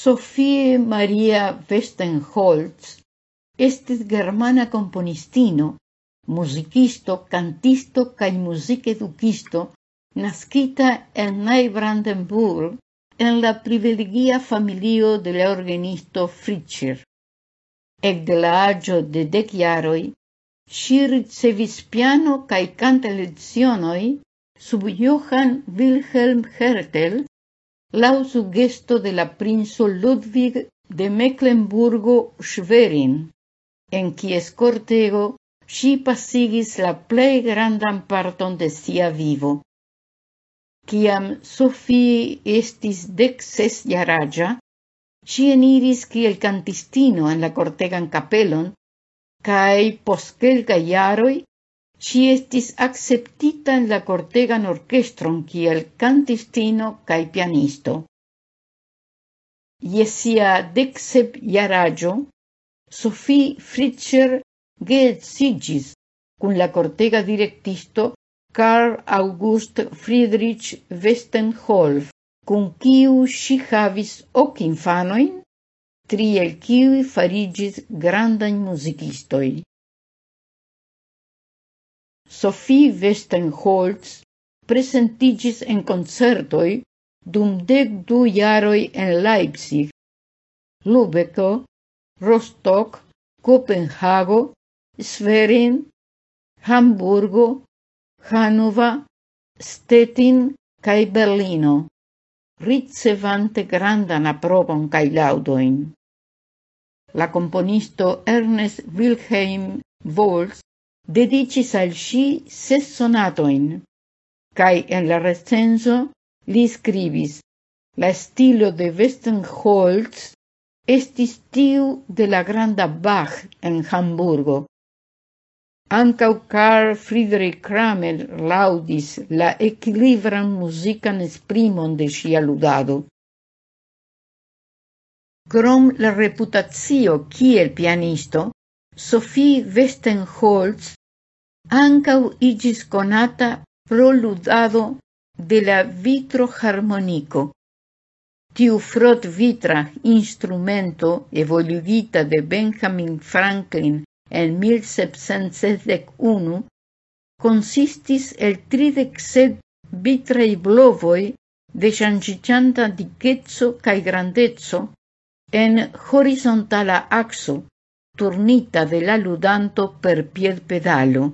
Sophie Maria Westenholz estis germana componistino, musicisto, cantisto cae musiceducisto, nascita en Neubrandenburg en la privilegia familio de la organisto Fritscher. Ec de la agio de dec iaroi, si ricevis piano cae canta lezionoi sub Johann Wilhelm Hertel lau sugesto de la princo Ludwig de Mecklenburgo-Schwerin, en kies cortego si pasigis la plei grandan parton de sia vivo. Ciam Sophie estis dec ses jaraja, si eniris kiel cantistino en la cortegan capelon, cae pos quelca iaroi Si estis acceptita en la cortegan orchestron kiel cantistino cae pianisto. Iesia decep deksep Sophie Fritscher geetsigis kun la cortega directisto Karl August Friedrich Westenholf, kun kiu si havis ok infanoin, tri el kiuj farigis grandaj musicistoi. Sophie Westenholz presentigis en concertoi dum dec du jaroi en Leipzig, Lubeko, Rostock, Copenhago, Schwerin, Hamburgo, Hanova, Stettin cae Berlino, ricevante grandan aprobon cae laudoin. La componisto Ernest Wilhelm Wolz dedicis al si ses sonatoin, cae en la recenso li scribis La stilo de Westenholz estis tiu de la granda Bach en Hamburgo. Ancau Karl Friedrich Kramer laudis la equilibran musican esprimon de ŝia ludado. Krom la reputacio kiel pianisto, Sophie Westenholz ankaŭ iĝis konata pro de la vitroharmoniko. Tiu frotvitra instrumento evoluigita de Benjamin Franklin en 1761 consistis el tridek sep vitraj blovoj de ŝanĝiĝanta dikeco kaj grandeco en horizontala axo, turnita de la ludanto per piedpedalo.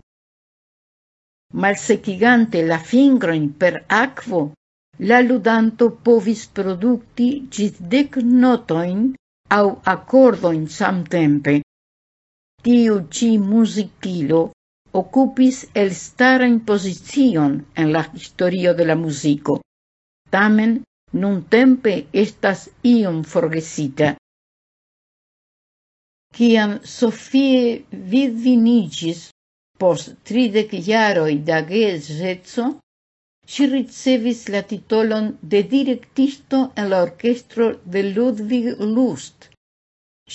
malsecigante la fingroin per aquo, la ludanto povis producti gis dec notoin au accordoin samtempe. Tiu ci musicilo occupis el staran posizion en la historio de la musico. Tamen, nun tempe estas iom forgesita. Ciam Sofie vidvinigis Post tridec iaroi da geedzeco, si ricevis la titolon de directisto en la orchestro de Ludwig Lust.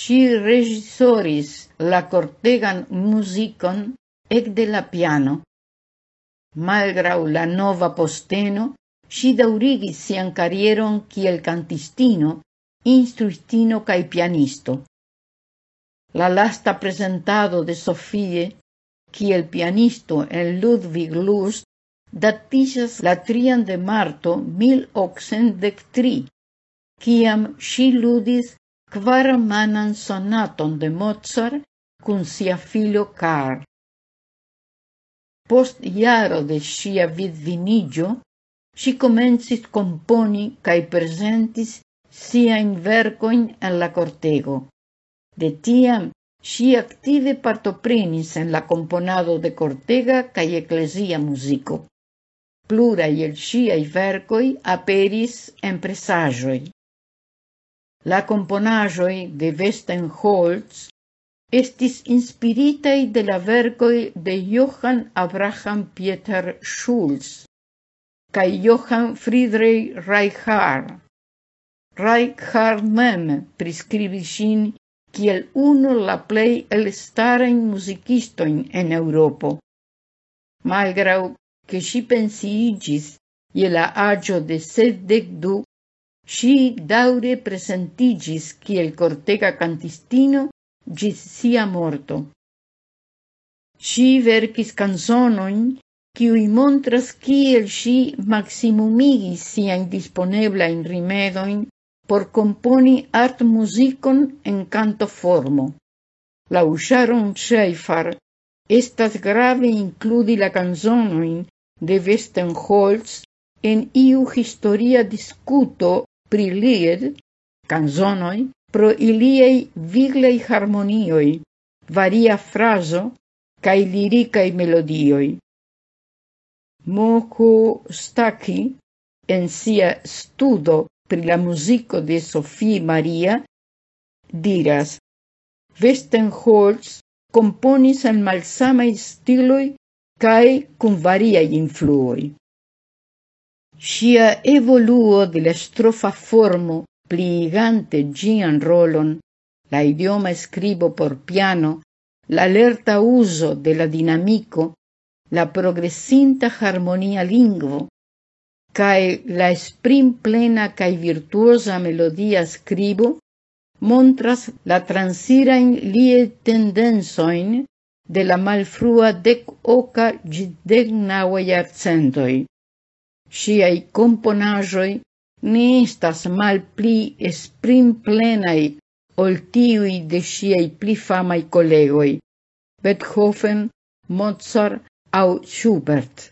Si regisoris la cortegan musicon ec de la piano. Malgrau la nova posteno, si daurigis sian carrieron kiel cantistino, instruistino cae pianisto. La lasta presentado de Sofie kiel pianisto en Ludwig Lust, datiĝas la trian de marto 1803, kiam si ludis kvarmanan sonaton de Mozart cun sia filo Karl. Post iaro de sia vidvinigio, si comencis componi cae presentis sia in verkojn en la cortego. De tiam Si aktive partoprenis en la komponado de cortega cae ecclesia musico. Plurai el siai vercoi aperis en presaĵoj. La komponaĵoj de Westenholz estis inspiritei de la vercoi de Johann Abraham Pieter Schulz kaj Johann Friedrich Reichard. Reichard mem prescribis sin kiel uno la plej elstarain musicistoin en Europo. Malgrau che si pensiigis je la agio de sedec du, si daure presentigis kiel cortega cantistino gis sia morto. Si verkis canzonoin, kiui montras kiel si maximumigis sian disponeblain rimedoin por componi art musicon en cantoformo. La usaron Schaeffer, estas grave includi la canzonoin de Westenholz en iu historia discuto pri lied, canzonoi, pro iliei viglei harmonioi, varia fraso, cae liricae melodioi. Moko Staki, en sia studo pri la musico de Sofie Maria, diras, Westenholz componis en malsamai stiloi cae cum variai influoi. Sia evoluo de la strofa formo pliigante gian rolon, la idioma scribo por piano, la alerta uso de la dinamico, la progressinta harmonia lingvo, cae la esprim plena cae virtuosa melodia scribo montras la transirain lie tendensoin de la malfrua dec oca gid dec naue iarcentoi. Sciai componajoi ne estas mal pli esprim plenai ol tiui de siai pli famai collegoi, Beethoven, Mozart au Schubert.